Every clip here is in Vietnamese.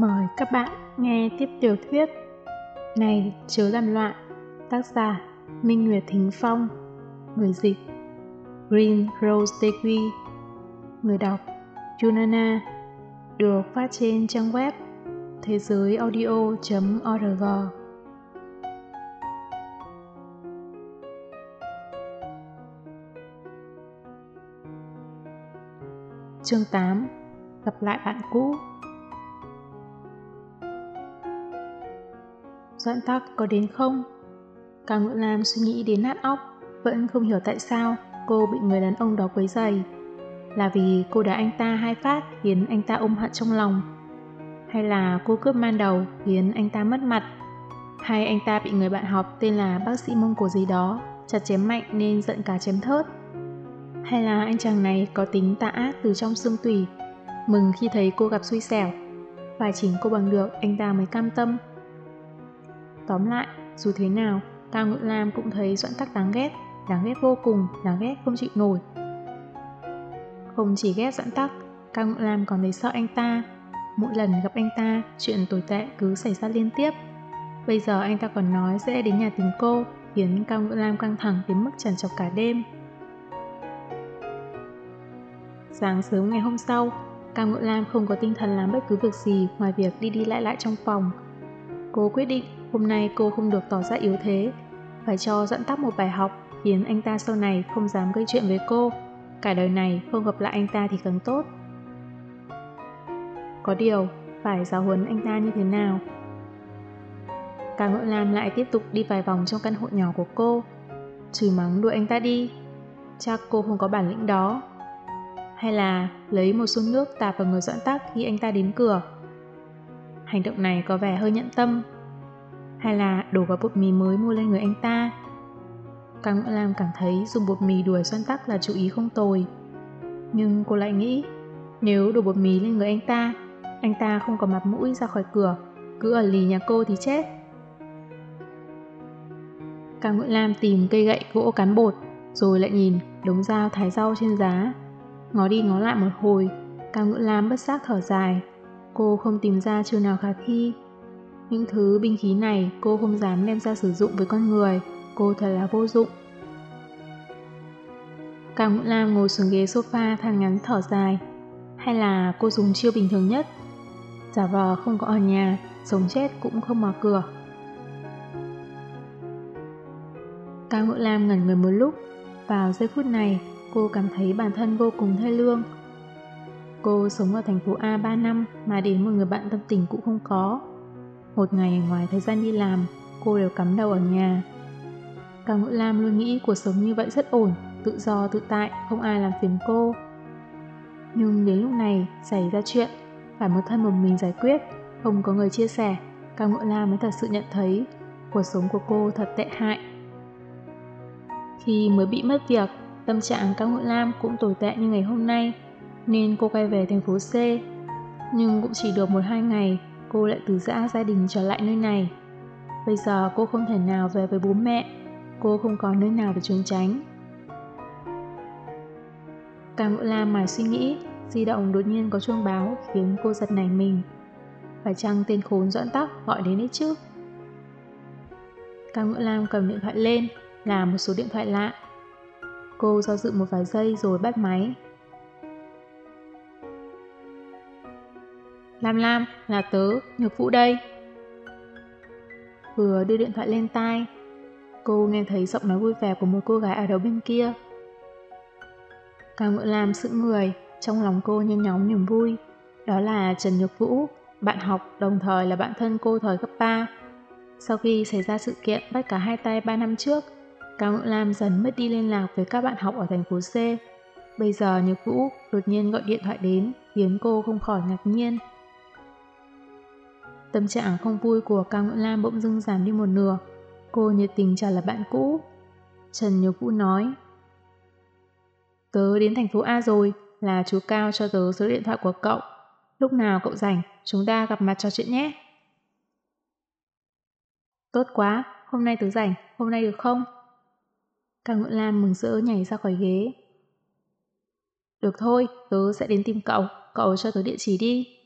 Mời các bạn nghe tiếp tiểu thuyết Này chớ làm loạn, Tác giả Minh Nguyệt Thính Phong, Người dịch Green Rose Dequi Người đọc Junana, Được phát trên trang web thế giới audio.org Chương 8 Gặp lại bạn cũ. Doãn tắc có đến không? Càng Ngự Lam suy nghĩ đến nát óc, vẫn không hiểu tại sao cô bị người đàn ông đó quấy dày. Là vì cô đã anh ta hai phát khiến anh ta ôm hận trong lòng? Hay là cô cướp man đầu khiến anh ta mất mặt? Hay anh ta bị người bạn học tên là bác sĩ mông cổ gì đó chặt chém mạnh nên giận cả chém thớt? Hay là anh chàng này có tính tà ác từ trong xương tủy, mừng khi thấy cô gặp xui xẻo, phải chỉnh cô bằng được anh ta mới cam tâm Tóm lại, dù thế nào, Cao Ngự Lam cũng thấy Doãn Tắc đáng ghét, đáng ghét vô cùng, đáng ghét không chịu nổi. Không chỉ ghét Doãn Tắc, Cao Ngự Lam còn thấy sợ anh ta. Mỗi lần gặp anh ta, chuyện tồi tệ cứ xảy ra liên tiếp. Bây giờ anh ta còn nói sẽ đến nhà tìm cô, khiến Cao Ngự Lam căng thẳng đến mức tràn trọc cả đêm. Sáng sớm ngày hôm sau, Cao Ngự Lam không có tinh thần làm bất cứ việc gì ngoài việc đi đi lại lại trong phòng. Cô quyết định Hôm nay cô không được tỏ ra yếu thế, phải cho dẫn tắt một bài học khiến anh ta sau này không dám gây chuyện với cô. Cả đời này không gặp lại anh ta thì càng tốt. Có điều, phải giáo huấn anh ta như thế nào? Cả ngợi Lam lại tiếp tục đi vài vòng trong căn hộ nhỏ của cô. Chửi mắng đuổi anh ta đi. Chắc cô không có bản lĩnh đó. Hay là lấy một xô nước tạt vào người dọn tắc khi anh ta đến cửa. Hành động này có vẻ hơi nhận tâm hay là đổ vào bột mì mới mua lên người anh ta. Càng Ngựa Lam cảm thấy dùng bột mì đuổi Xuân Tắc là chủ ý không tồi. Nhưng cô lại nghĩ, nếu đổ bột mì lên người anh ta, anh ta không có mặt mũi ra khỏi cửa, cứ ở lì nhà cô thì chết. Càng Nguyễn Lam tìm cây gậy gỗ cán bột, rồi lại nhìn đống dao thái rau trên giá. Ngó đi ngó lại một hồi, Càng Ngựa Lam bất giác thở dài. Cô không tìm ra chiều nào khả thi. Những thứ binh khí này cô không dám đem ra sử dụng với con người, cô thật là vô dụng. Càng Ngũ Lam ngồi xuống ghế sofa than ngắn thở dài. Hay là cô dùng chiêu bình thường nhất? Giả vờ không có ở nhà, sống chết cũng không mở cửa. Cao Ngũ Lam ngẩn người một lúc, vào giây phút này cô cảm thấy bản thân vô cùng thê lương. Cô sống ở thành phố A 3 năm mà đến một người bạn tâm tình cũng không có. Một ngày ngoài thời gian đi làm, cô đều cắm đầu ở nhà. Cao Ngữ Lam luôn nghĩ cuộc sống như vậy rất ổn, tự do tự tại, không ai làm phiền cô. Nhưng đến lúc này xảy ra chuyện, phải một thân một mình giải quyết, không có người chia sẻ, Cao Ngữ Lam mới thật sự nhận thấy cuộc sống của cô thật tệ hại. Khi mới bị mất việc, tâm trạng Cao Ngữ Lam cũng tồi tệ như ngày hôm nay, nên cô quay về thành phố C. Nhưng cũng chỉ được một hai ngày cô lại từ giã gia đình trở lại nơi này. Bây giờ cô không thể nào về với bố mẹ, cô không có nơi nào để trốn tránh. Càng Ngộ Lam mải suy nghĩ, di động đột nhiên có chuông báo khiến cô giật nảy mình. Phải chăng tên khốn dọn tóc gọi đến đấy chứ? Càng Ngộ Lam cầm điện thoại lên, là một số điện thoại lạ. Cô do dự một vài giây rồi bắt máy. Lam Lam, là tớ, Nhược Vũ đây. Vừa đưa điện thoại lên tai, cô nghe thấy giọng nói vui vẻ của một cô gái ở đầu bên kia. Cao Ngựa Lam sững người, trong lòng cô nhanh nhóm niềm vui. Đó là Trần Nhược Vũ, bạn học đồng thời là bạn thân cô thời cấp 3. Sau khi xảy ra sự kiện bắt cả hai tay 3 năm trước, Cao Ngựa Lam dần mất đi liên lạc với các bạn học ở thành phố C. Bây giờ Nhược Vũ đột nhiên gọi điện thoại đến, khiến cô không khỏi ngạc nhiên. Tâm trạng không vui của Cao nguyễn Lam bỗng dưng giảm đi một nửa. Cô nhiệt tình chào là bạn cũ. Trần Nhược Vũ nói Tớ đến thành phố A rồi, là chú Cao cho tớ số điện thoại của cậu. Lúc nào cậu rảnh, chúng ta gặp mặt trò chuyện nhé. Tốt quá, hôm nay tớ rảnh, hôm nay được không? Cao nguyễn Lam mừng rỡ nhảy ra khỏi ghế. Được thôi, tớ sẽ đến tìm cậu, cậu cho tớ địa chỉ đi.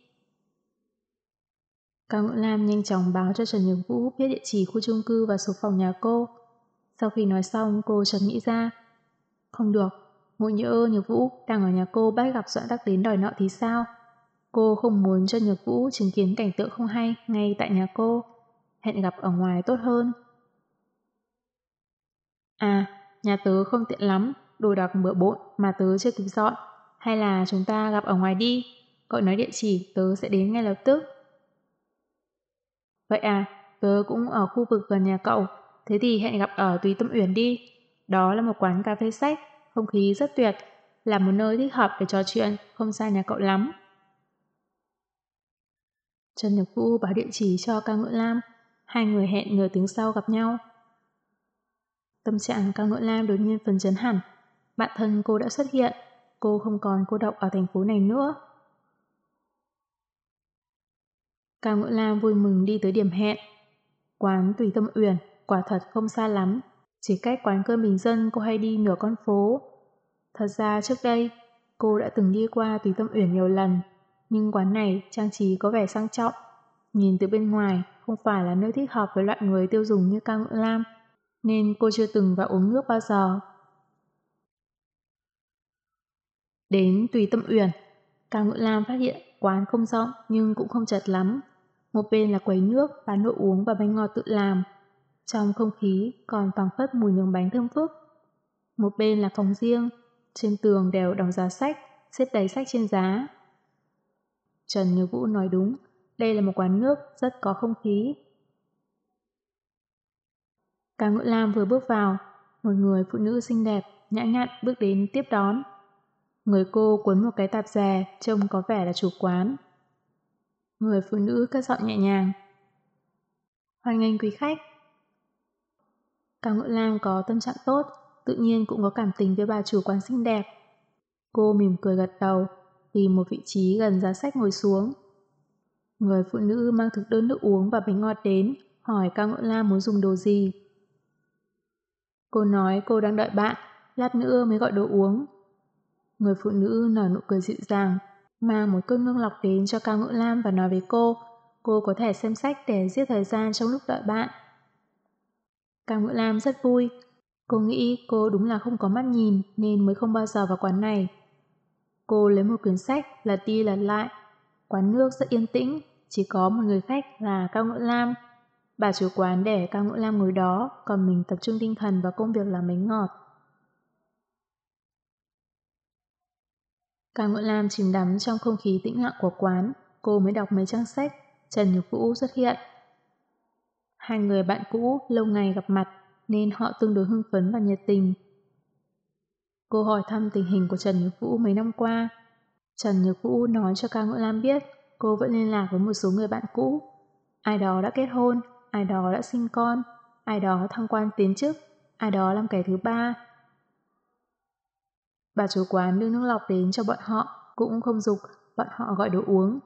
Cao Ngưỡng Lam nhanh chóng báo cho Trần Nhược Vũ biết địa chỉ khu chung cư và số phòng nhà cô. Sau khi nói xong, cô chợt nghĩ ra. Không được, ngộ nhỡ Nhược Vũ đang ở nhà cô bắt gặp Doãn Tắc đến đòi nợ thì sao? Cô không muốn cho Nhược Vũ chứng kiến cảnh tượng không hay ngay tại nhà cô. Hẹn gặp ở ngoài tốt hơn. À, nhà tớ không tiện lắm, đồ đạc bừa bộn mà tớ chưa kịp dọn. Hay là chúng ta gặp ở ngoài đi? Cậu nói địa chỉ, tớ sẽ đến ngay lập tức. Vậy à, tớ cũng ở khu vực gần nhà cậu, thế thì hẹn gặp ở Tùy Tâm Uyển đi. Đó là một quán cà phê sách, không khí rất tuyệt, là một nơi thích hợp để trò chuyện, không xa nhà cậu lắm. Trần Nhật Vũ báo địa chỉ cho ca ngựa lam, hai người hẹn nửa tiếng sau gặp nhau. Tâm trạng ca ngựa lam đột nhiên phần chấn hẳn, bạn thân cô đã xuất hiện, cô không còn cô độc ở thành phố này nữa. Cao Ngũ Lam vui mừng đi tới điểm hẹn. Quán Tùy Tâm Uyển quả thật không xa lắm, chỉ cách quán cơm bình dân cô hay đi nửa con phố. Thật ra trước đây, cô đã từng đi qua Tùy Tâm Uyển nhiều lần, nhưng quán này trang trí có vẻ sang trọng. Nhìn từ bên ngoài không phải là nơi thích hợp với loại người tiêu dùng như Cao Ngũ Lam, nên cô chưa từng vào uống nước bao giờ. Đến Tùy Tâm Uyển, Cao Ngũ Lam phát hiện quán không rộng nhưng cũng không chật lắm. Một bên là quầy nước, bán đồ uống và bánh ngọt tự làm. Trong không khí còn phảng phất mùi nướng bánh thơm phức. Một bên là phòng riêng, trên tường đều đóng giá sách, xếp đầy sách trên giá. Trần Như Vũ nói đúng, đây là một quán nước rất có không khí. Cả Ngự Lam vừa bước vào, một người phụ nữ xinh đẹp, nhã nhặn bước đến tiếp đón. Người cô cuốn một cái tạp dè, trông có vẻ là chủ quán. Người phụ nữ cất giọng nhẹ nhàng. Hoan nghênh quý khách. Cao Ngự Lam có tâm trạng tốt, tự nhiên cũng có cảm tình với bà chủ quán xinh đẹp. Cô mỉm cười gật đầu, tìm một vị trí gần giá sách ngồi xuống. Người phụ nữ mang thực đơn nước uống và bánh ngọt đến, hỏi Cao Ngự Lam muốn dùng đồ gì. Cô nói cô đang đợi bạn, lát nữa mới gọi đồ uống. Người phụ nữ nở nụ cười dịu dàng, mang một cơn nước lọc đến cho Cao Ngữ Lam và nói với cô, cô có thể xem sách để giết thời gian trong lúc đợi bạn. Cao Ngữ Lam rất vui, cô nghĩ cô đúng là không có mắt nhìn nên mới không bao giờ vào quán này. Cô lấy một quyển sách lật đi lật lại, quán nước rất yên tĩnh, chỉ có một người khách là Cao Ngữ Lam. Bà chủ quán để Cao Ngữ Lam ngồi đó, còn mình tập trung tinh thần vào công việc làm bánh ngọt. Cao Nguyễn Lam chìm đắm trong không khí tĩnh lặng của quán, cô mới đọc mấy trang sách, Trần Nhược Vũ xuất hiện. Hai người bạn cũ lâu ngày gặp mặt nên họ tương đối hưng phấn và nhiệt tình. Cô hỏi thăm tình hình của Trần Nhược Vũ mấy năm qua. Trần Nhược Vũ nói cho Cao Ngưỡng Lam biết cô vẫn liên lạc với một số người bạn cũ. Ai đó đã kết hôn, ai đó đã sinh con, ai đó thăng quan tiến chức, ai đó làm kẻ thứ ba, Bà chủ quán đưa nước lọc đến cho bọn họ, cũng không dục, bọn họ gọi đồ uống.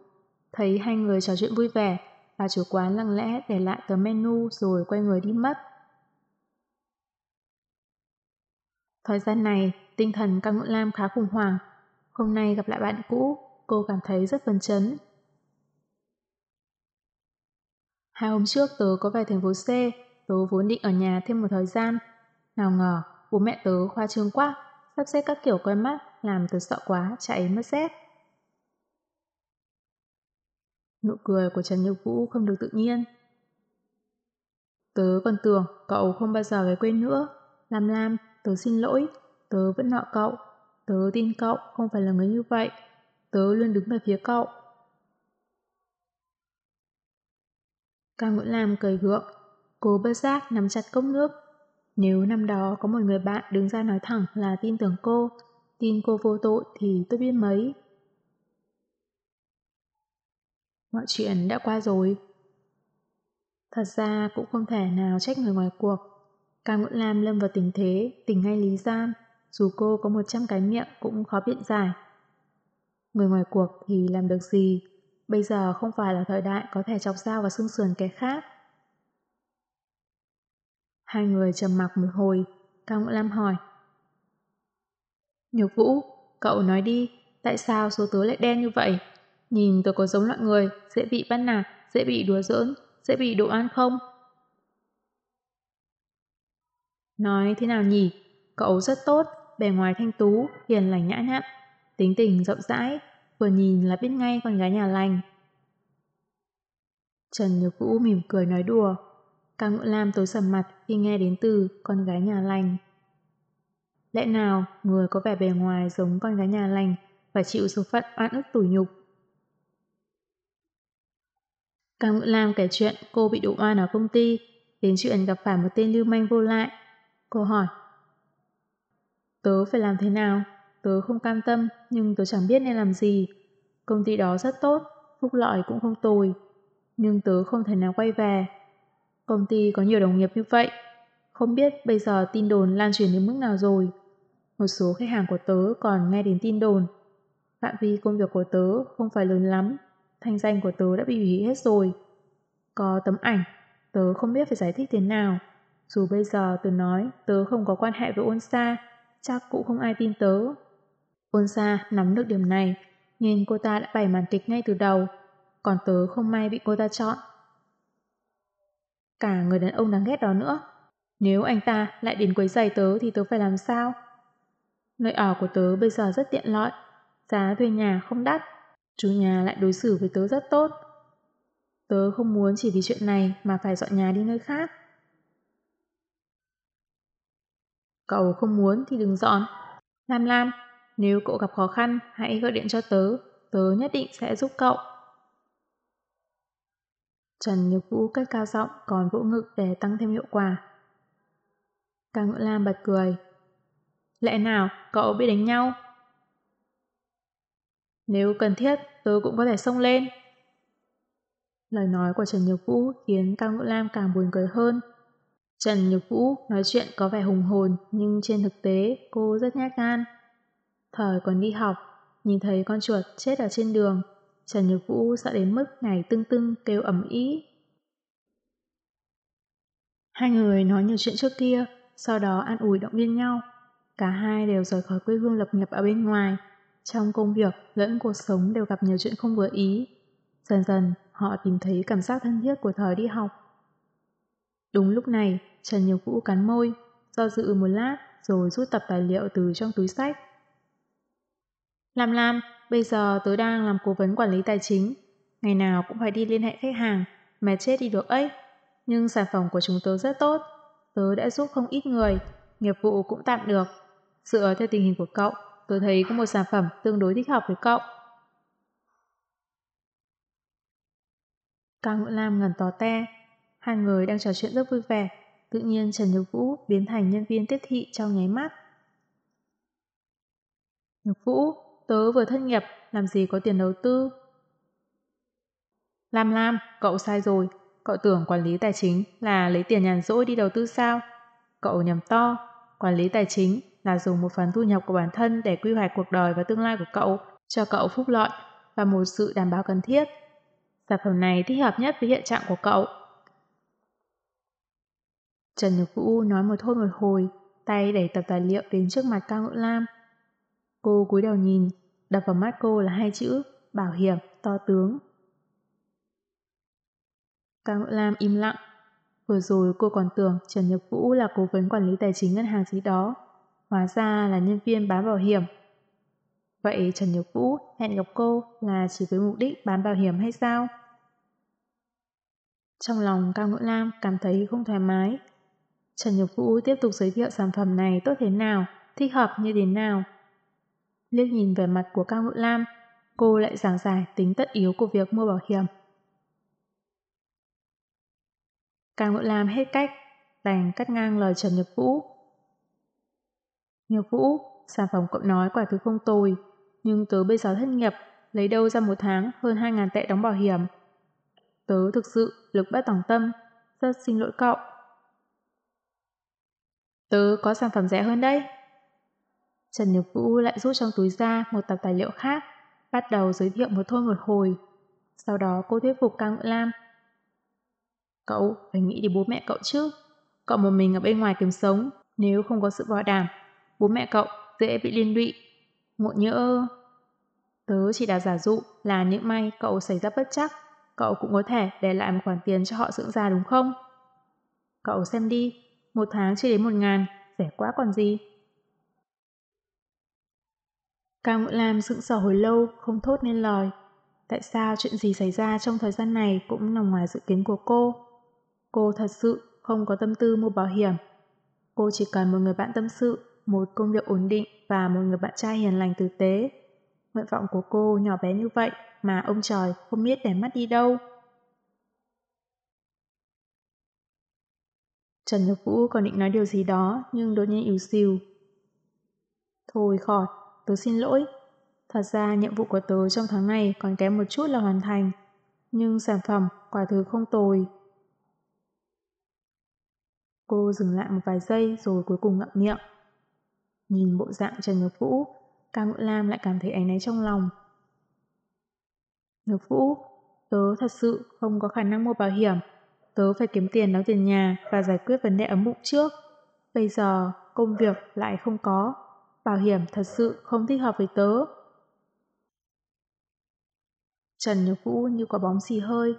Thấy hai người trò chuyện vui vẻ, bà chủ quán lặng lẽ để lại tờ menu rồi quay người đi mất. Thời gian này, tinh thần Cao Ngũ Lam khá khủng hoảng. Hôm nay gặp lại bạn cũ, cô cảm thấy rất phấn chấn. Hai hôm trước tớ có về thành phố C, tớ vốn định ở nhà thêm một thời gian. Nào ngờ, bố mẹ tớ khoa trương quá, sắp xếp các kiểu coi mắt, làm tớ sợ quá, chạy mất dép. Nụ cười của Trần Như Vũ không được tự nhiên. Tớ còn tưởng cậu không bao giờ về quê nữa. Lam Lam, tớ xin lỗi, tớ vẫn nợ cậu. Tớ tin cậu không phải là người như vậy. Tớ luôn đứng về phía cậu. Cao Nguyễn Lam cười gượng. Cô bất giác nắm chặt cốc nước nếu năm đó có một người bạn đứng ra nói thẳng là tin tưởng cô, tin cô vô tội thì tôi biết mấy. Mọi chuyện đã qua rồi. Thật ra cũng không thể nào trách người ngoài cuộc. Cam Nguyễn Lam lâm vào tình thế, tình ngay lý gian, dù cô có một trăm cái miệng cũng khó biện giải. Người ngoài cuộc thì làm được gì? Bây giờ không phải là thời đại có thể chọc dao và xương sườn cái khác. Hai người trầm mặc một hồi, Cao Ngũ Lam hỏi. Nhược Vũ, cậu nói đi, tại sao số tớ lại đen như vậy? Nhìn tôi có giống loại người, dễ bị bắt nạt, dễ bị đùa giỡn, dễ bị đồ ăn không? Nói thế nào nhỉ? Cậu rất tốt, bề ngoài thanh tú, hiền lành nhã nhặn, tính tình rộng rãi, vừa nhìn là biết ngay con gái nhà lành. Trần Nhược Vũ mỉm cười nói đùa, Cao Ngũ Lam tối sầm mặt khi nghe đến từ con gái nhà lành. Lẽ nào người có vẻ bề ngoài giống con gái nhà lành phải chịu số phận oan ức tủi nhục? Cao Ngũ Lam kể chuyện cô bị đổ oan ở công ty, đến chuyện gặp phải một tên lưu manh vô lại. Cô hỏi, Tớ phải làm thế nào? Tớ không cam tâm, nhưng tớ chẳng biết nên làm gì. Công ty đó rất tốt, phúc lợi cũng không tồi. Nhưng tớ không thể nào quay về. Công ty có nhiều đồng nghiệp như vậy. Không biết bây giờ tin đồn lan truyền đến mức nào rồi. Một số khách hàng của tớ còn nghe đến tin đồn. Phạm vi công việc của tớ không phải lớn lắm. Thanh danh của tớ đã bị hủy hết rồi. Có tấm ảnh, tớ không biết phải giải thích thế nào. Dù bây giờ tớ nói tớ không có quan hệ với ôn xa, chắc cũng không ai tin tớ. Ôn xa nắm được điểm này, nên cô ta đã bày màn kịch ngay từ đầu, còn tớ không may bị cô ta chọn. Cả người đàn ông đáng ghét đó nữa. Nếu anh ta lại đến quấy giày tớ thì tớ phải làm sao? Nơi ở của tớ bây giờ rất tiện lợi, giá thuê nhà không đắt, chủ nhà lại đối xử với tớ rất tốt. Tớ không muốn chỉ vì chuyện này mà phải dọn nhà đi nơi khác. Cậu không muốn thì đừng dọn. Lam Lam, nếu cậu gặp khó khăn, hãy gọi điện cho tớ. Tớ nhất định sẽ giúp cậu. Trần Nhược Vũ cất cao giọng còn vỗ ngực để tăng thêm hiệu quả. Cao Ngựa Lam bật cười. Lẽ nào cậu biết đánh nhau? Nếu cần thiết, tôi cũng có thể xông lên. Lời nói của Trần Nhược Vũ khiến Cao Ngự Lam càng buồn cười hơn. Trần Nhược Vũ nói chuyện có vẻ hùng hồn nhưng trên thực tế cô rất nhát gan. Thời còn đi học, nhìn thấy con chuột chết ở trên đường, Trần Nhược Vũ sợ đến mức ngày tưng tưng kêu ẩm ý. Hai người nói nhiều chuyện trước kia, sau đó an ủi động viên nhau. Cả hai đều rời khỏi quê hương lập nghiệp ở bên ngoài. Trong công việc lẫn cuộc sống đều gặp nhiều chuyện không vừa ý. Dần dần, họ tìm thấy cảm giác thân thiết của thời đi học. Đúng lúc này, Trần Nhược Vũ cắn môi, do dự một lát rồi rút tập tài liệu từ trong túi sách. Lam Lam, bây giờ tớ đang làm cố vấn quản lý tài chính. Ngày nào cũng phải đi liên hệ khách hàng, mà chết đi được ấy. Nhưng sản phẩm của chúng tớ rất tốt. Tớ đã giúp không ít người, nghiệp vụ cũng tạm được. Dựa theo tình hình của cậu, tớ thấy có một sản phẩm tương đối thích hợp với cậu. Cao Nguyễn Lam ngẩn tò te. Hai người đang trò chuyện rất vui vẻ. Tự nhiên Trần Nhược Vũ biến thành nhân viên tiếp thị trong nháy mắt. Nhược Vũ, tớ vừa thất nghiệp, làm gì có tiền đầu tư? Lam Lam, cậu sai rồi. Cậu tưởng quản lý tài chính là lấy tiền nhàn rỗi đi đầu tư sao? Cậu nhầm to. Quản lý tài chính là dùng một phần thu nhập của bản thân để quy hoạch cuộc đời và tương lai của cậu, cho cậu phúc lợi và một sự đảm bảo cần thiết. Sản phẩm này thích hợp nhất với hiện trạng của cậu. Trần Nhược Vũ nói một thôi một hồi, tay đẩy tập tài liệu đến trước mặt Cao Ngũ Lam. Cô cúi đầu nhìn, đập vào mắt cô là hai chữ bảo hiểm to tướng. Cao Ngũ Lam im lặng. Vừa rồi cô còn tưởng Trần nhật Vũ là cố vấn quản lý tài chính ngân hàng gì đó. Hóa ra là nhân viên bán bảo hiểm. Vậy Trần nhật Vũ hẹn gặp cô là chỉ với mục đích bán bảo hiểm hay sao? Trong lòng Cao Ngũ Lam cảm thấy không thoải mái. Trần nhật Vũ tiếp tục giới thiệu sản phẩm này tốt thế nào, thích hợp như thế nào. Liếc nhìn về mặt của Cao Ngự Lam, cô lại giảng giải tính tất yếu của việc mua bảo hiểm. Cao Ngự Lam hết cách, đành cắt ngang lời Trần nhật Vũ. nhật Vũ, sản phẩm cậu nói quả thứ không tồi, nhưng tớ bây giờ thất nghiệp, lấy đâu ra một tháng hơn 2.000 tệ đóng bảo hiểm. Tớ thực sự lực bất tòng tâm, rất xin lỗi cậu. Tớ có sản phẩm rẻ hơn đây. Trần Nhược Vũ lại rút trong túi ra một tập tài liệu khác, bắt đầu giới thiệu một thôi một hồi. Sau đó cô thuyết phục Cao Ngự Lam. Cậu phải nghĩ đến bố mẹ cậu chứ. Cậu một mình ở bên ngoài kiếm sống, nếu không có sự bảo đảm, bố mẹ cậu dễ bị liên lụy. Ngộ nhỡ... Tớ chỉ đã giả dụ là những may cậu xảy ra bất chắc, cậu cũng có thể để lại một khoản tiền cho họ dưỡng già đúng không? Cậu xem đi, một tháng chưa đến một ngàn, rẻ quá còn gì. Cao Ngũ Lam sững sờ hồi lâu, không thốt nên lời. Tại sao chuyện gì xảy ra trong thời gian này cũng nằm ngoài dự kiến của cô? Cô thật sự không có tâm tư mua bảo hiểm. Cô chỉ cần một người bạn tâm sự, một công việc ổn định và một người bạn trai hiền lành tử tế. Nguyện vọng của cô nhỏ bé như vậy mà ông trời không biết để mắt đi đâu. Trần Nhật Vũ còn định nói điều gì đó nhưng đột nhiên yếu xìu. Thôi khỏi, tớ xin lỗi. Thật ra nhiệm vụ của tớ trong tháng này còn kém một chút là hoàn thành. Nhưng sản phẩm quả thứ không tồi. Cô dừng lại một vài giây rồi cuối cùng ngậm miệng. Nhìn bộ dạng Trần ngược Vũ, Cao Ngự Lam lại cảm thấy ánh náy trong lòng. ngược Vũ, tớ thật sự không có khả năng mua bảo hiểm. Tớ phải kiếm tiền đóng tiền nhà và giải quyết vấn đề ấm bụng trước. Bây giờ công việc lại không có. Bảo hiểm thật sự không thích hợp với tớ. Trần Nhược Vũ như có bóng xì hơi.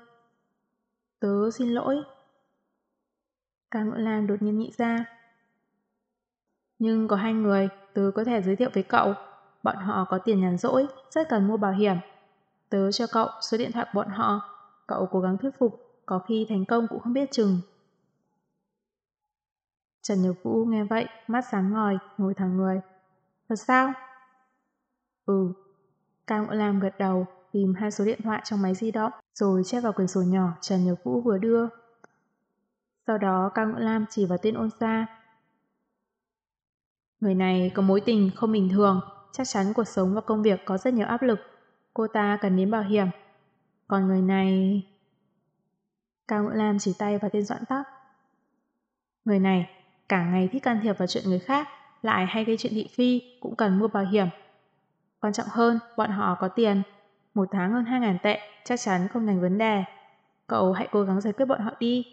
Tớ xin lỗi. Cao Ngưỡng Lam đột nhiên nghĩ ra. Nhưng có hai người, tớ có thể giới thiệu với cậu. Bọn họ có tiền nhàn rỗi, rất cần mua bảo hiểm. Tớ cho cậu số điện thoại bọn họ. Cậu cố gắng thuyết phục, có khi thành công cũng không biết chừng. Trần Nhược Vũ nghe vậy, mắt sáng ngòi, ngồi thẳng người. Thật sao? Ừ. Cao Ngộ Lam gật đầu, tìm hai số điện thoại trong máy di động, rồi chép vào quyển sổ nhỏ Trần Nhược Vũ vừa đưa. Sau đó Cao Ngộ Lam chỉ vào tên ôn xa. Người này có mối tình không bình thường, chắc chắn cuộc sống và công việc có rất nhiều áp lực. Cô ta cần đến bảo hiểm. Còn người này... Cao Ngộ Lam chỉ tay vào tên Doãn tóc, Người này cả ngày thích can thiệp vào chuyện người khác, lại hay gây chuyện thị phi, cũng cần mua bảo hiểm. Quan trọng hơn, bọn họ có tiền. Một tháng hơn 2.000 tệ, chắc chắn không thành vấn đề. Cậu hãy cố gắng giải quyết bọn họ đi.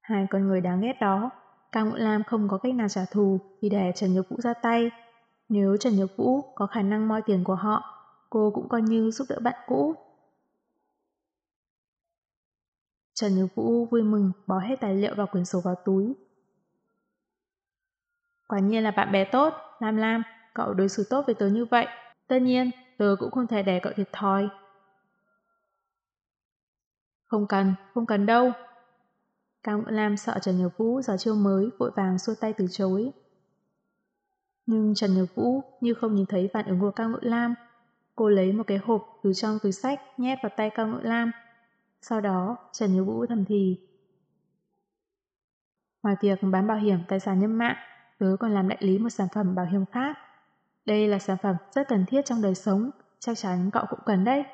Hai con người đáng ghét đó, Cao Ngũ Lam không có cách nào trả thù thì để Trần Nhược Vũ ra tay. Nếu Trần Nhược Vũ có khả năng moi tiền của họ, cô cũng coi như giúp đỡ bạn cũ. Trần Nhược Vũ vui mừng bỏ hết tài liệu và quyển sổ vào túi. Quả nhiên là bạn bè tốt, Lam Lam, cậu đối xử tốt với tớ như vậy. Tất nhiên, tớ cũng không thể để cậu thiệt thòi. Không cần, không cần đâu. Cao Ngũ Lam sợ Trần Nhược Vũ giờ chiêu mới vội vàng xua tay từ chối. Nhưng Trần Nhược Vũ như không nhìn thấy phản ứng của Cao Ngự Lam. Cô lấy một cái hộp từ trong túi sách nhét vào tay Cao Ngự Lam. Sau đó, Trần Nhược Vũ thầm thì. Ngoài việc bán bảo hiểm tài sản nhân mạng, tớ còn làm đại lý một sản phẩm bảo hiểm khác. Đây là sản phẩm rất cần thiết trong đời sống, chắc chắn cậu cũng cần đấy.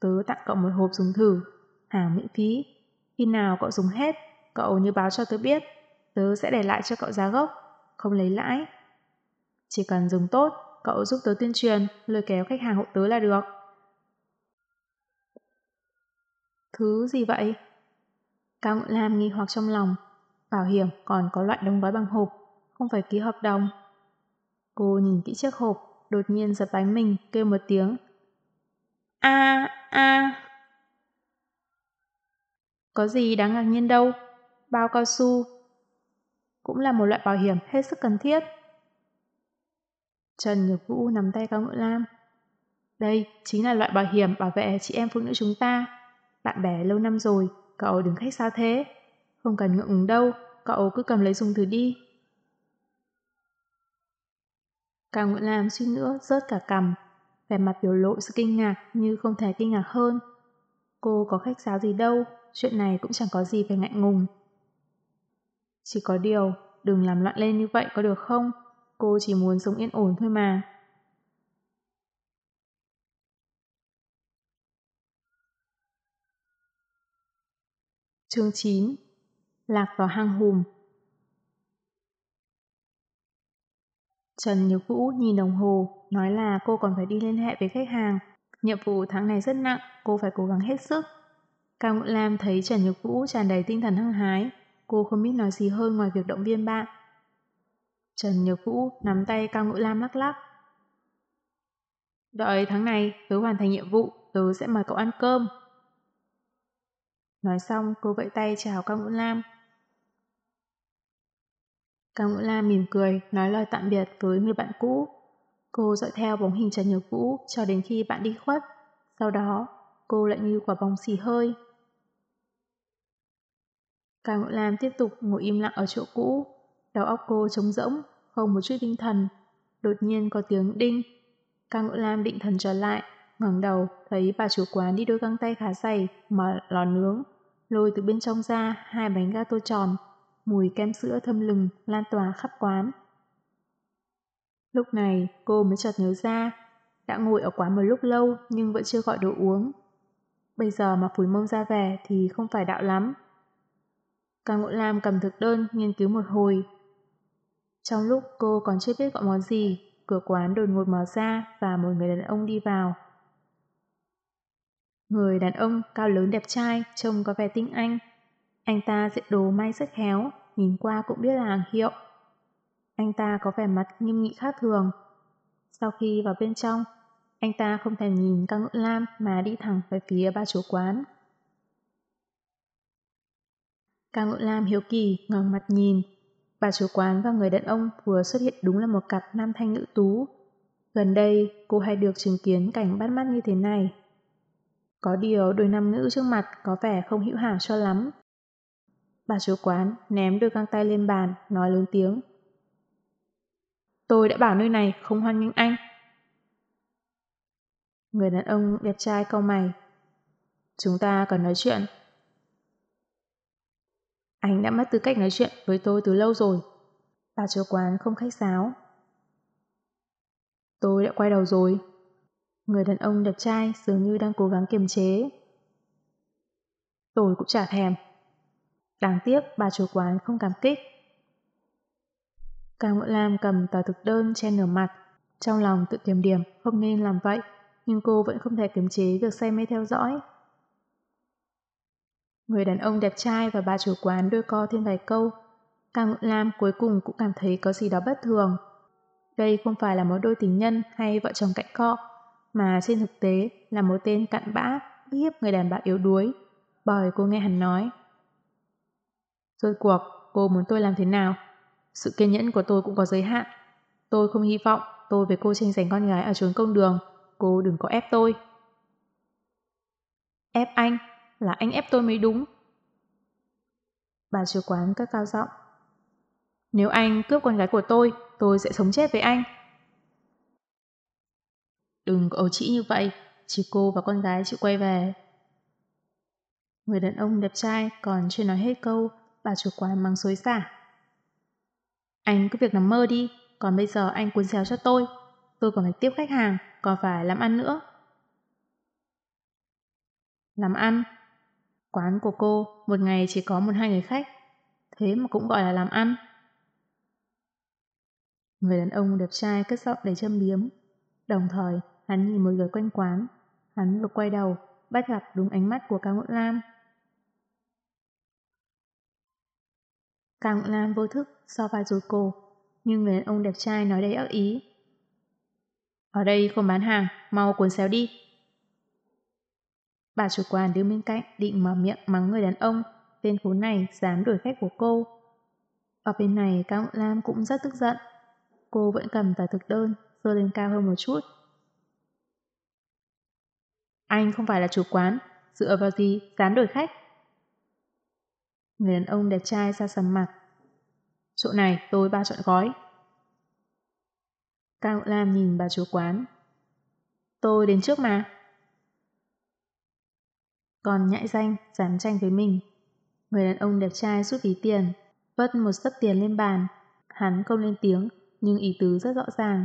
Tớ tặng cậu một hộp dùng thử, hàng miễn phí. Khi nào cậu dùng hết, cậu như báo cho tớ biết, tớ sẽ để lại cho cậu giá gốc, không lấy lãi. Chỉ cần dùng tốt, cậu giúp tớ tuyên truyền, lôi kéo khách hàng hộ tớ là được. Thứ gì vậy? Cao Ngự Lam nghi hoặc trong lòng. Bảo hiểm còn có loại đóng gói bằng hộp, không phải ký hợp đồng. Cô nhìn kỹ chiếc hộp, đột nhiên giật bánh mình, kêu một tiếng. A, a. Có gì đáng ngạc nhiên đâu, bao cao su. Cũng là một loại bảo hiểm hết sức cần thiết. Trần Nhược Vũ nắm tay Cao Ngự Lam. Đây chính là loại bảo hiểm bảo vệ chị em phụ nữ chúng ta. Bạn bè lâu năm rồi, cậu đừng khách sao thế. Không cần ngượng ngùng đâu, cậu cứ cầm lấy dùng thử đi. Cao Nguyễn Lam suy nữa rớt cả cầm, vẻ mặt biểu lộ sự kinh ngạc như không thể kinh ngạc hơn. Cô có khách sáo gì đâu, chuyện này cũng chẳng có gì phải ngại ngùng. Chỉ có điều, đừng làm loạn lên như vậy có được không? Cô chỉ muốn sống yên ổn thôi mà. Chương 9 Lạc vào hang hùm Trần Nhược Vũ nhìn đồng hồ, nói là cô còn phải đi liên hệ với khách hàng. Nhiệm vụ tháng này rất nặng, cô phải cố gắng hết sức. Cao Ngự Lam thấy Trần Nhược Vũ tràn đầy tinh thần hăng hái. Cô không biết nói gì hơn ngoài việc động viên bạn. Trần Nhược Vũ nắm tay Cao Ngũ Lam lắc lắc. Đợi tháng này tớ hoàn thành nhiệm vụ, tớ sẽ mời cậu ăn cơm. Nói xong, cô vẫy tay chào Cao Ngũ Lam. Cao Ngũ Lam mỉm cười, nói lời tạm biệt với người bạn cũ. Cô dõi theo bóng hình Trần Nhược Vũ cho đến khi bạn đi khuất. Sau đó, cô lại như quả bóng xì hơi. Cao Ngũ Lam tiếp tục ngồi im lặng ở chỗ cũ. Đầu óc cô trống rỗng, không một chút tinh thần. Đột nhiên có tiếng đinh. Cao Ngũ Lam định thần trở lại, ngẩng đầu thấy bà chủ quán đi đôi găng tay khá dày mở lò nướng, lôi từ bên trong ra hai bánh gato tròn, mùi kem sữa thơm lừng lan tỏa khắp quán. Lúc này cô mới chợt nhớ ra, đã ngồi ở quán một lúc lâu nhưng vẫn chưa gọi đồ uống. Bây giờ mà phủi mông ra về thì không phải đạo lắm. Càng Ngộ Lam cầm thực đơn nghiên cứu một hồi. Trong lúc cô còn chưa biết gọi món gì, cửa quán đột ngột mở ra và một người đàn ông đi vào. Người đàn ông cao lớn đẹp trai, trông có vẻ tinh anh. Anh ta diện đồ may rất khéo, nhìn qua cũng biết là hàng hiệu. Anh ta có vẻ mặt nghiêm nghị khác thường. Sau khi vào bên trong, anh ta không thèm nhìn ca ngưỡng lam mà đi thẳng về phía ba chủ quán. Ca ngữ lam hiếu kỳ ngẩng mặt nhìn. Bà chủ quán và người đàn ông vừa xuất hiện đúng là một cặp nam thanh nữ tú. Gần đây, cô hay được chứng kiến cảnh bắt mắt như thế này. Có điều đôi nam nữ trước mặt có vẻ không hữu hảo cho lắm. Bà chủ quán ném đôi găng tay lên bàn, nói lớn tiếng. Tôi đã bảo nơi này không hoan nghênh anh. Người đàn ông đẹp trai câu mày. Chúng ta cần nói chuyện. Anh đã mất tư cách nói chuyện với tôi từ lâu rồi. Bà chủ quán không khách sáo. Tôi đã quay đầu rồi. Người đàn ông đẹp trai dường như đang cố gắng kiềm chế. Tôi cũng chả thèm. Đáng tiếc bà chủ quán không cảm kích. Cao Ngựa Lam cầm tờ thực đơn che nửa mặt, trong lòng tự kiểm điểm không nên làm vậy, nhưng cô vẫn không thể kiềm chế được say mê theo dõi. Người đàn ông đẹp trai và bà chủ quán đôi co thêm vài câu. Cao Ngựa Lam cuối cùng cũng cảm thấy có gì đó bất thường. Đây không phải là một đôi tình nhân hay vợ chồng cạnh cọ, mà trên thực tế là một tên cặn bã, hiếp người đàn bà yếu đuối. Bởi cô nghe hắn nói. Rốt cuộc, cô muốn tôi làm thế nào? Sự kiên nhẫn của tôi cũng có giới hạn. Tôi không hy vọng tôi với cô tranh giành con gái ở chốn công đường. Cô đừng có ép tôi. Ép anh? Là anh ép tôi mới đúng. Bà chủ quán cất cao giọng. Nếu anh cướp con gái của tôi, tôi sẽ sống chết với anh. Đừng có ấu trĩ như vậy, chỉ cô và con gái chịu quay về. Người đàn ông đẹp trai còn chưa nói hết câu, bà chủ quán mang xối xả. Anh cứ việc nằm mơ đi, còn bây giờ anh cuốn xéo cho tôi. Tôi còn phải tiếp khách hàng, còn phải làm ăn nữa. Làm ăn? Quán của cô một ngày chỉ có một hai người khách, thế mà cũng gọi là làm ăn. Người đàn ông đẹp trai cất giọng đầy châm biếm. Đồng thời, hắn nhìn một người quanh quán. Hắn vừa quay đầu, bắt gặp đúng ánh mắt của Cao Ngũ Lam. Cao Ngũ Lam vô thức so vai rụt cổ, nhưng người đàn ông đẹp trai nói đầy ác ý. Ở đây không bán hàng, mau cuốn xéo đi. Bà chủ quán đứng bên cạnh định mở miệng mắng người đàn ông, tên phố này dám đuổi khách của cô. Ở bên này Cao Ngọc Lam cũng rất tức giận. Cô vẫn cầm tờ thực đơn, dơ lên cao hơn một chút. Anh không phải là chủ quán, dựa vào gì dám đuổi khách. Người đàn ông đẹp trai ra sầm mặt. Chỗ này tôi ba chọn gói. Cao Lam nhìn bà chủ quán. Tôi đến trước mà. Còn nhãi danh, dám tranh với mình. Người đàn ông đẹp trai rút ví tiền, vất một sấp tiền lên bàn. Hắn không lên tiếng, nhưng ý tứ rất rõ ràng.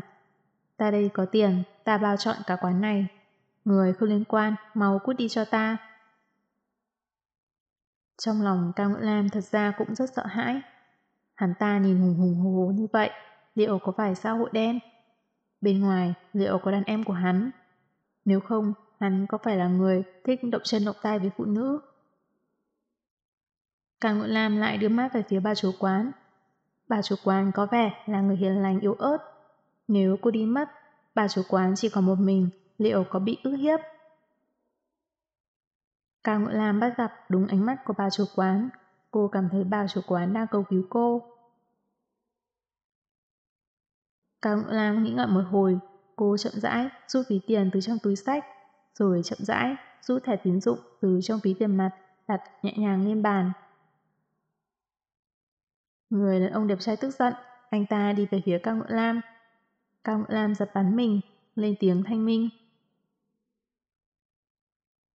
Ta đây có tiền, ta bao chọn cả quán này. Người không liên quan, mau cút đi cho ta. Trong lòng Cao Nguyễn Lam thật ra cũng rất sợ hãi. Hắn ta nhìn hùng hùng hồ hồ như vậy, liệu có phải xã hội đen? Bên ngoài, liệu có đàn em của hắn? Nếu không, hắn có phải là người thích động chân động tay với phụ nữ? Cao Nguyễn Lam lại đưa mắt về phía bà chủ quán. Bà chủ quán có vẻ là người hiền lành yếu ớt. Nếu cô đi mất, bà chủ quán chỉ còn một mình, liệu có bị ức hiếp? Cao Ngựa Lam bắt gặp đúng ánh mắt của bà chủ quán. Cô cảm thấy bà chủ quán đang cầu cứu cô. Cao Ngựa Lam nghĩ ngợi một hồi, cô chậm rãi rút ví tiền từ trong túi sách, rồi chậm rãi rút thẻ tín dụng từ trong ví tiền mặt, đặt nhẹ nhàng lên bàn. Người đàn ông đẹp trai tức giận, anh ta đi về phía Cao Ngựa Lam. Cao Ngựa Lam giật bắn mình, lên tiếng thanh minh.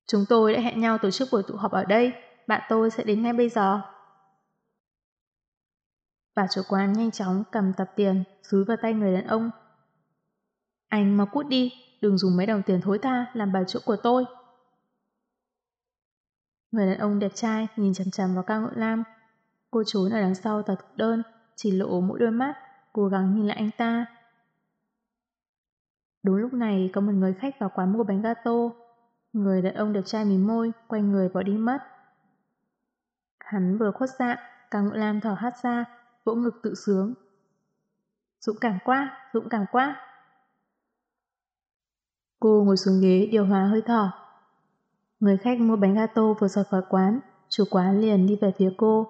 Chúng tôi đã hẹn nhau tổ chức buổi tụ họp ở đây, bạn tôi sẽ đến ngay bây giờ. Bà chủ quán nhanh chóng cầm tập tiền dúi vào tay người đàn ông. Anh mau cút đi, đừng dùng mấy đồng tiền thối tha làm bà chỗ của tôi. Người đàn ông đẹp trai nhìn chằm chằm vào Cao Ngự Lam. Cô trốn ở đằng sau tờ thực đơn, chỉ lộ mỗi đôi mắt, cố gắng nhìn lại anh ta. Đúng lúc này có một người khách vào quán mua bánh gato. Người đàn ông đẹp trai mím môi, quay người bỏ đi mất. Hắn vừa khuất dạng, Cao Ngự Lam thở hát ra, vỗ ngực tự sướng. Dũng cảm quá, dũng cảm quá. Cô ngồi xuống ghế điều hòa hơi thở. Người khách mua bánh gato vừa rời khỏi quán, chủ quán liền đi về phía cô,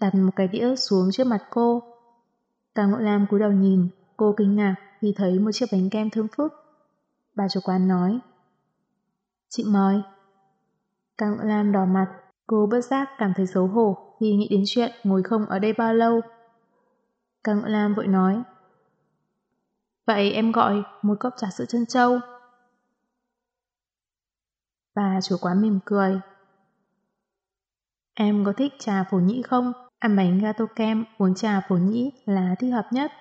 đặt một cái đĩa xuống trước mặt cô. Cao Ngộ Lam cúi đầu nhìn, cô kinh ngạc khi thấy một chiếc bánh kem thơm phức. Bà chủ quán nói, Chị mời. Cao Ngộ Lam đỏ mặt, cô bất giác cảm thấy xấu hổ khi nghĩ đến chuyện ngồi không ở đây bao lâu. Cao Ngộ Lam vội nói, Vậy em gọi một cốc trà sữa chân trâu Bà chủ quán mỉm cười. Em có thích trà phổ nhĩ không? Ăn bánh gato kem, uống trà phổ nhĩ là thích hợp nhất.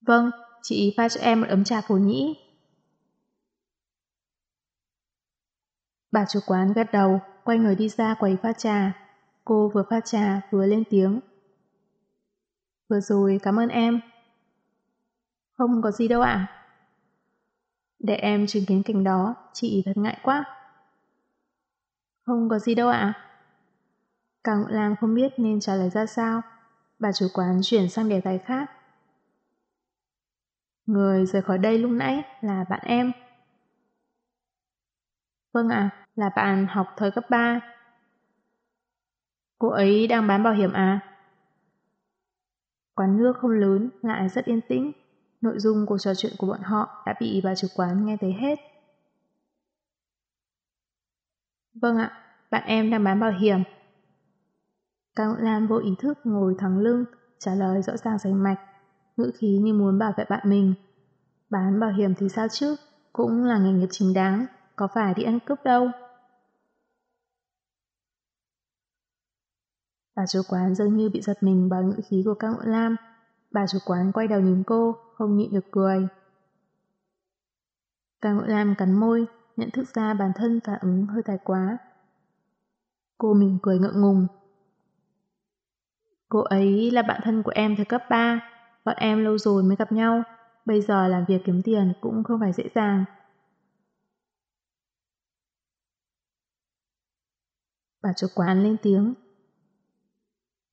Vâng, chị pha cho em một ấm trà phổ nhĩ. Bà chủ quán gật đầu, quay người đi ra quầy pha trà. Cô vừa pha trà vừa lên tiếng. Vừa rồi cảm ơn em. Không có gì đâu ạ. Để em chứng kiến cảnh đó, chị thật ngại quá. Không có gì đâu ạ. Càng Ngộ Lam không biết nên trả lời ra sao. Bà chủ quán chuyển sang đề tài khác. Người rời khỏi đây lúc nãy là bạn em. Vâng ạ, là bạn học thời cấp 3. Cô ấy đang bán bảo hiểm à? Quán nước không lớn, lại rất yên tĩnh. Nội dung cuộc trò chuyện của bọn họ đã bị bà chủ quán nghe thấy hết. Vâng ạ, bạn em đang bán bảo hiểm. Cao Lam vô ý thức ngồi thẳng lưng, trả lời rõ ràng rành mạch, ngữ khí như muốn bảo vệ bạn mình. Bán bảo hiểm thì sao chứ, cũng là nghề nghiệp chính đáng, có phải đi ăn cướp đâu. Bà chủ quán dường như bị giật mình bởi ngữ khí của Cao Ngũ Lam. Bà chủ quán quay đầu nhìn cô, không nhịn được cười. Cao Ngũ Lam cắn môi, nhận thức ra bản thân phản ứng hơi thái quá. Cô mình cười ngượng ngùng. Cô ấy là bạn thân của em thời cấp 3, bọn em lâu rồi mới gặp nhau, bây giờ làm việc kiếm tiền cũng không phải dễ dàng. Và chủ quán lên tiếng.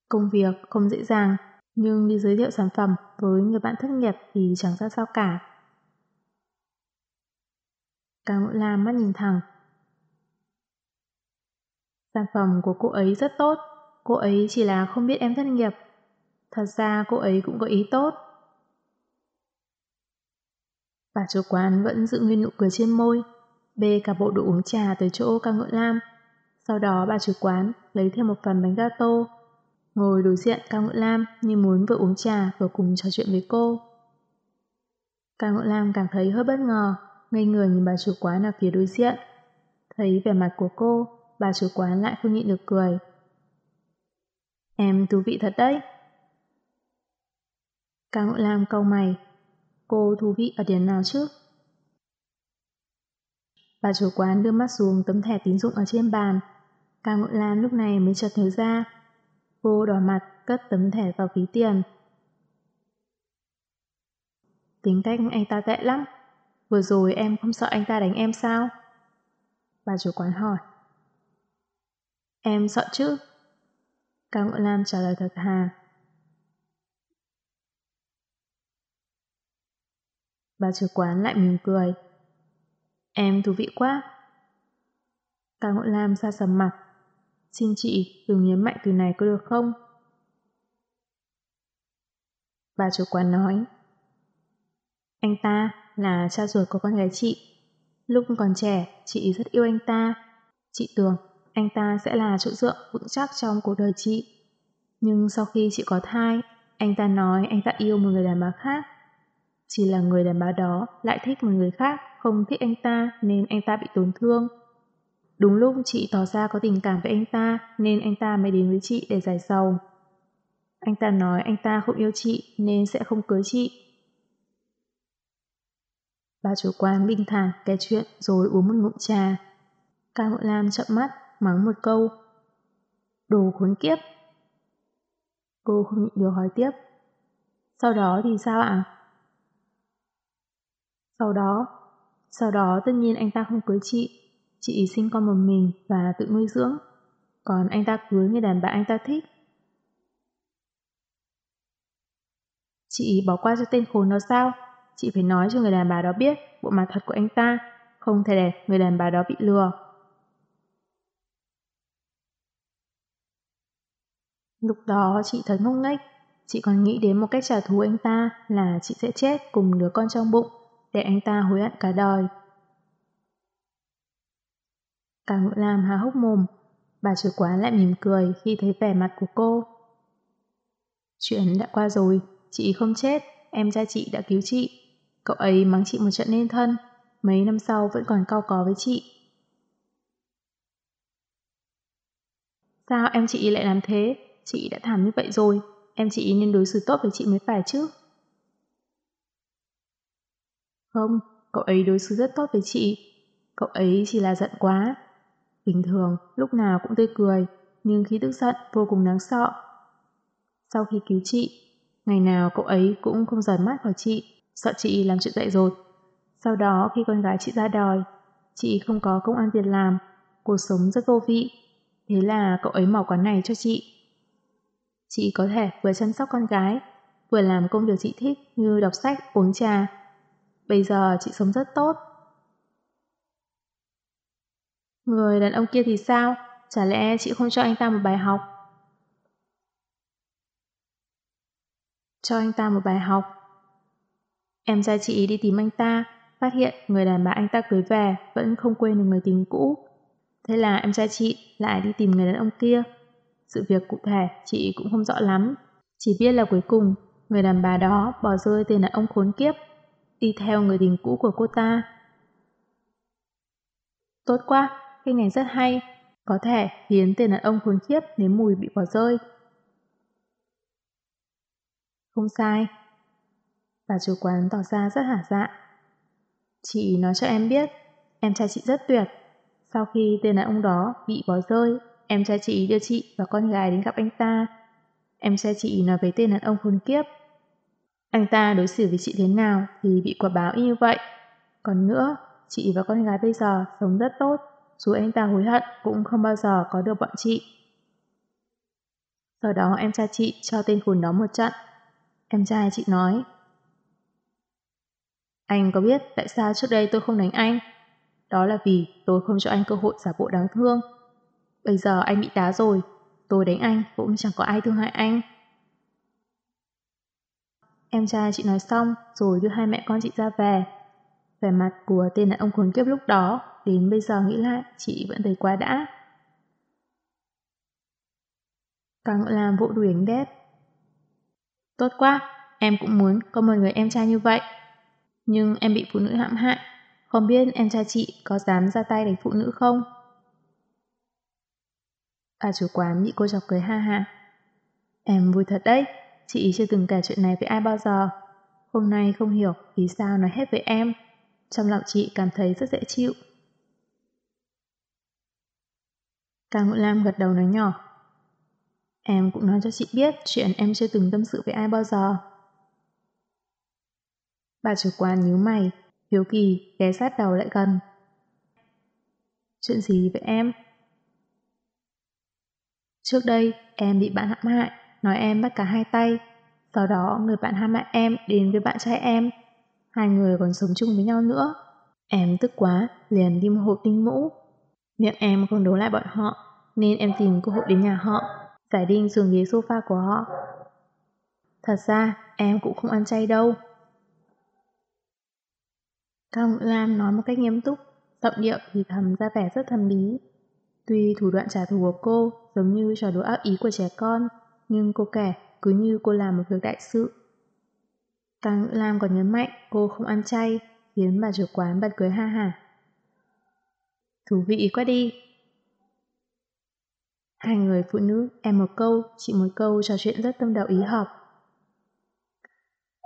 Công việc không dễ dàng, nhưng đi giới thiệu sản phẩm với người bạn thất nghiệp thì chẳng ra sao cả. Cao Ngũ Lam mắt nhìn thẳng. Sản phẩm của cô ấy rất tốt, cô ấy chỉ là không biết em thất nghiệp. Thật ra cô ấy cũng có ý tốt. Bà chủ quán vẫn giữ nguyên nụ cười trên môi, bê cả bộ đồ uống trà tới chỗ Cao Ngũ Lam. Sau đó bà chủ quán lấy thêm một phần bánh gato ngồi đối diện Cao Ngự Lam như muốn vừa uống trà vừa cùng trò chuyện với cô. Cao Ngự Lam cảm thấy hơi bất ngờ, ngây người nhìn bà chủ quán ở phía đối diện. Thấy vẻ mặt của cô, bà chủ quán lại không nhịn được cười. Em thú vị thật đấy. Cao Ngự Lam câu mày, cô thú vị ở điểm nào chứ? Bà chủ quán đưa mắt xuống tấm thẻ tín dụng ở trên bàn. Cao Ngộ Lam lúc này mới chợt nhớ ra Cô đỏ mặt cất tấm thẻ vào ví tiền. Tính cách anh ta tệ lắm. Vừa rồi em không sợ anh ta đánh em sao? Bà chủ quán hỏi. Em sợ chứ? Cao Ngộ Lam trả lời thật hà. Bà chủ quán lại mỉm cười. Em thú vị quá. Cao Ngộ Lam xa sầm mặt. Xin chị đừng nhấn mạnh từ này có được không? Bà chủ quán nói. Anh ta là cha ruột của con gái chị. Lúc còn trẻ, chị rất yêu anh ta. Chị tưởng anh ta sẽ là chỗ dựa vững chắc trong cuộc đời chị. Nhưng sau khi chị có thai, anh ta nói anh ta yêu một người đàn bà khác. Chỉ là người đàn bà đó lại thích một người khác, không thích anh ta nên anh ta bị tổn thương. Đúng lúc chị tỏ ra có tình cảm với anh ta nên anh ta mới đến với chị để giải sầu. Anh ta nói anh ta không yêu chị nên sẽ không cưới chị. Bà chủ quán bình thản kể chuyện rồi uống một ngụm trà. Cao Ngộ Lam chậm mắt, mắng một câu. Đồ khốn kiếp. Cô không nhịn được hỏi tiếp. Sau đó thì sao ạ? Sau đó, sau đó tất nhiên anh ta không cưới chị. Chị sinh con một mình và tự nuôi dưỡng. Còn anh ta cưới người đàn bà anh ta thích. Chị bỏ qua cho tên khốn đó sao? Chị phải nói cho người đàn bà đó biết bộ mặt thật của anh ta. Không thể để người đàn bà đó bị lừa. Lúc đó chị thấy ngốc nghếch. Chị còn nghĩ đến một cách trả thù anh ta là chị sẽ chết cùng đứa con trong bụng, để anh ta hối hận cả đời. Cả ngựa lam há hốc mồm, bà chủ quán lại mỉm cười khi thấy vẻ mặt của cô. Chuyện đã qua rồi, chị không chết, em trai chị đã cứu chị. Cậu ấy mắng chị một trận nên thân, mấy năm sau vẫn còn cao có với chị. Sao em chị lại làm thế? Chị đã thảm như vậy rồi, em chị nên đối xử tốt với chị mới phải chứ. Không, cậu ấy đối xử rất tốt với chị. Cậu ấy chỉ là giận quá. Bình thường, lúc nào cũng tươi cười, nhưng khi tức giận vô cùng đáng sợ. Sau khi cứu chị, ngày nào cậu ấy cũng không rời mắt vào chị, sợ chị làm chuyện dại dột. Sau đó khi con gái chị ra đòi, chị không có công ăn việc làm, cuộc sống rất vô vị. Thế là cậu ấy mở quán này cho chị. Chị có thể vừa chăm sóc con gái, vừa làm công việc chị thích như đọc sách, uống trà. Bây giờ chị sống rất tốt. Người đàn ông kia thì sao? Chả lẽ chị không cho anh ta một bài học? Cho anh ta một bài học. Em trai chị đi tìm anh ta, phát hiện người đàn bà anh ta cưới về vẫn không quên được người tình cũ. Thế là em trai chị lại đi tìm người đàn ông kia. Sự việc cụ thể chị cũng không rõ lắm. Chỉ biết là cuối cùng, người đàn bà đó bỏ rơi tên đàn ông khốn kiếp, đi theo người tình cũ của cô ta. Tốt quá, cái này rất hay, có thể khiến tên đàn ông khốn kiếp nếm mùi bị bỏ rơi. Không sai. Bà chủ quán tỏ ra rất hả dạ. Chị nói cho em biết, em trai chị rất tuyệt. Sau khi tên đàn ông đó bị bỏ rơi, em trai chị đưa chị và con gái đến gặp anh ta. Em trai chị nói với tên đàn ông khốn kiếp. Anh ta đối xử với chị thế nào thì bị quả báo y như vậy. Còn nữa, chị và con gái bây giờ sống rất tốt, dù anh ta hối hận cũng không bao giờ có được bọn chị. Sau đó em trai chị cho tên khốn đó một trận. Em trai chị nói Anh có biết tại sao trước đây tôi không đánh anh? Đó là vì tôi không cho anh cơ hội giả bộ đáng thương. Bây giờ anh bị đá rồi, tôi đánh anh cũng chẳng có ai thương hại anh. Em trai chị nói xong rồi đưa hai mẹ con chị ra về. Vẻ mặt của tên đàn ông khốn kiếp lúc đó, đến bây giờ nghĩ lại, chị vẫn thấy quá đã. Càng làm vụ đuổi ánh đẹp, Tốt quá, em cũng muốn có một người em trai như vậy. Nhưng em bị phụ nữ hãm hại, không biết em trai chị có dám ra tay đánh phụ nữ không? Bà chủ quán bị cô chọc cười ha ha. Em vui thật đấy, chị chưa từng kể chuyện này với ai bao giờ. Hôm nay không hiểu vì sao nói hết với em. Trong lòng chị cảm thấy rất dễ chịu. Cao Ngũ Lam gật đầu nói nhỏ. Em cũng nói cho chị biết chuyện em chưa từng tâm sự với ai bao giờ. Bà chủ quán nhíu mày, hiếu kỳ ghé sát đầu lại gần. Chuyện gì vậy em? Trước đây, em bị bạn hãm hại, nói em bắt cả hai tay. Sau đó, người bạn hãm hại em đến với bạn trai em. Hai người còn sống chung với nhau nữa. Em tức quá, liền đi mua hộp tinh mũ. Miệng em không đấu lại bọn họ, nên em tìm cơ hội đến nhà họ, giải đinh giường ghế sofa của họ. Thật ra, em cũng không ăn chay đâu. Cao Ngự Lam nói một cách nghiêm túc, giọng điệu thì thầm ra vẻ rất thần bí. Tuy thủ đoạn trả thù của cô giống như trò đùa ác ý của trẻ con, nhưng cô kể cứ như cô làm một việc đại sự. Cao Ngự Lam còn nhấn mạnh cô không ăn chay, khiến bà chủ quán bật cười ha hả. Thú vị quá đi. Hai người phụ nữ, em một câu, chị một câu trò chuyện rất tâm đầu ý hợp.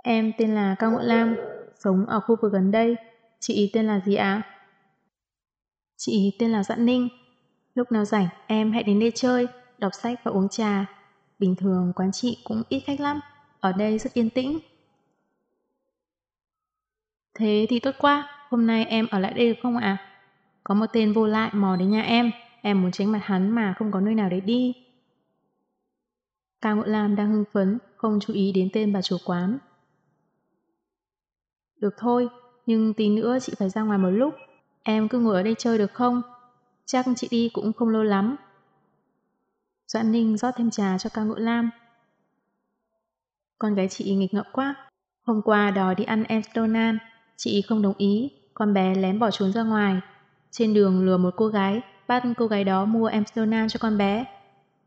Em tên là Cao Ngộ Lam, sống ở khu vực gần đây. Chị tên là gì ạ? Chị tên là Doãn Ninh. Lúc nào rảnh, em hãy đến đây chơi, đọc sách và uống trà. Bình thường quán chị cũng ít khách lắm, ở đây rất yên tĩnh. Thế thì tốt quá, hôm nay em ở lại đây được không ạ? Có một tên vô lại mò đến nhà em, em muốn tránh mặt hắn mà không có nơi nào để đi. Cao Ngộ Lam đang hưng phấn, không chú ý đến tên bà chủ quán. Được thôi, nhưng tí nữa chị phải ra ngoài một lúc. Em cứ ngồi ở đây chơi được không? Chắc chị đi cũng không lâu lắm. Doãn Ninh rót thêm trà cho Cao Ngộ Lam. Con gái chị nghịch ngợm quá. Hôm qua đòi đi ăn Amsterdam, chị không đồng ý, con bé lén bỏ trốn ra ngoài. Trên đường lừa một cô gái, bắt cô gái đó mua Amsterdam cho con bé.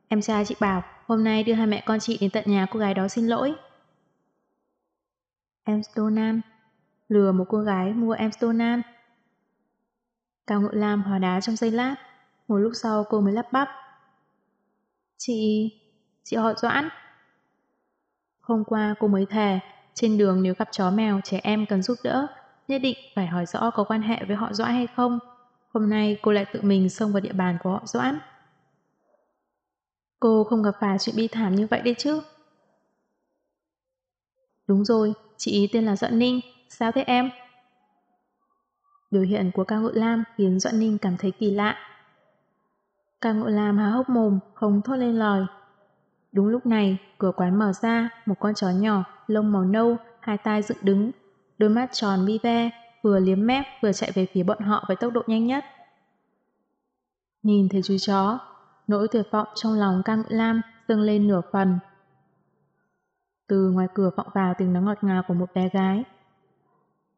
Em trai chị bảo hôm nay đưa hai mẹ con chị đến tận nhà cô gái đó xin lỗi. Amsterdam lừa một cô gái mua Amsterdam. Cao Ngự Lam hòa đá trong giây lát, một lúc sau cô mới lắp bắp. Chị... chị họ Doãn. Hôm qua cô mới thề, trên đường nếu gặp chó mèo trẻ em cần giúp đỡ, nhất định phải hỏi rõ có quan hệ với họ Doãn hay không. Hôm nay cô lại tự mình xông vào địa bàn của họ Doãn. Cô không gặp phải chuyện bi thảm như vậy đấy chứ. Đúng rồi, chị tên là Doãn Ninh, sao thế em? Biểu hiện của Cao Ngộ Lam khiến Doãn Ninh cảm thấy kỳ lạ. Cao Ngộ Lam há hốc mồm, không thốt lên lời. Đúng lúc này, cửa quán mở ra, một con chó nhỏ, lông màu nâu, hai tai dựng đứng, đôi mắt tròn bi ve, vừa liếm mép vừa chạy về phía bọn họ với tốc độ nhanh nhất. Nhìn thấy chú chó, nỗi tuyệt vọng trong lòng Cao Ngự Lam dâng lên nửa phần. Từ ngoài cửa vọng vào tiếng nói ngọt ngào của một bé gái.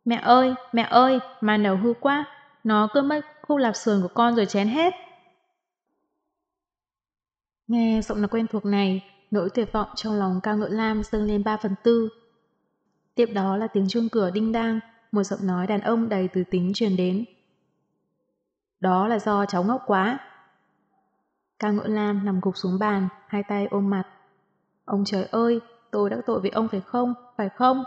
Mẹ ơi, mẹ ơi, mà đầu hư quá, nó cứ mất khúc lạp sườn của con rồi chén hết. Nghe giọng nói quen thuộc này, nỗi tuyệt vọng trong lòng Cao Ngự Lam dâng lên 3 phần tư. Tiếp đó là tiếng chuông cửa đinh đang, một giọng nói đàn ông đầy từ tính truyền đến. Đó là do cháu ngốc quá. Cao Ngự Lam nằm gục xuống bàn, hai tay ôm mặt. Ông trời ơi, tôi đã tội với ông phải không, phải không?